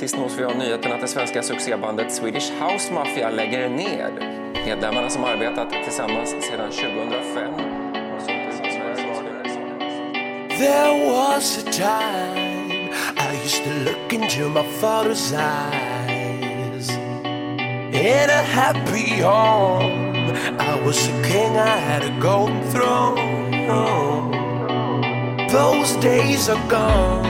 Sist nås vi av nyheten att det svenska succébandet Swedish House Mafia lägger ner. Medlemmarna som arbetat tillsammans sedan 2005 There was a time I used to look into my father's eyes. In a happy home, I was a king, I had a golden throne. Those days are gone,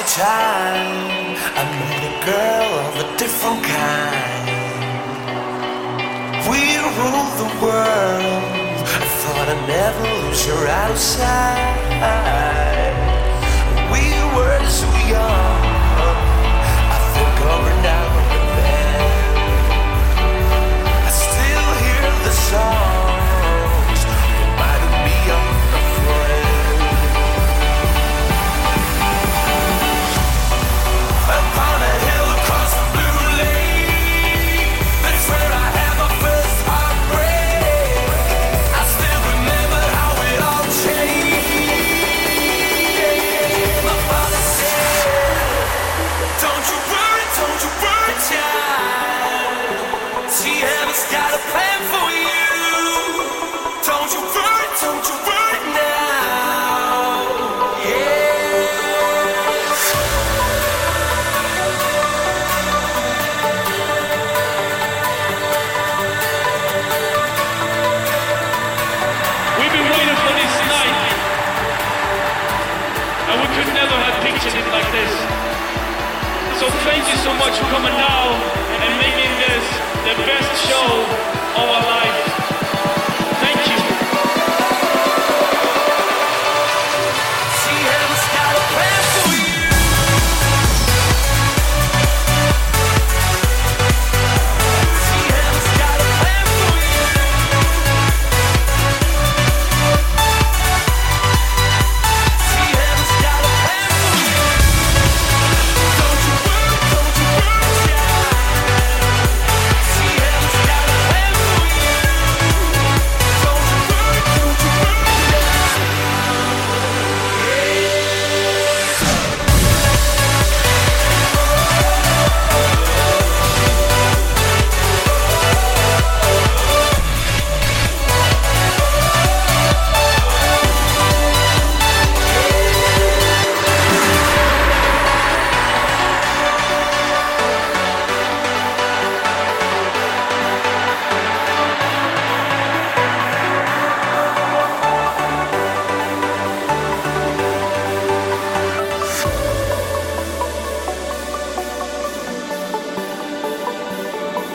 a time I met a girl of a different kind. We ruled the world. I thought I'd never lose her out of sight. We were so young. Been waiting this night. And we could never have pictured it like this. So thank you so much for coming now and making this the best show of our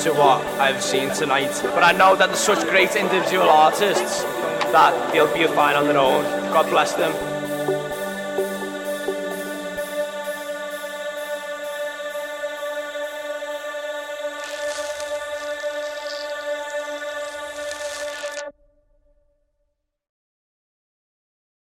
to what I've seen tonight. But I know that they're such great individual artists that they'll be fine on their own. God bless them.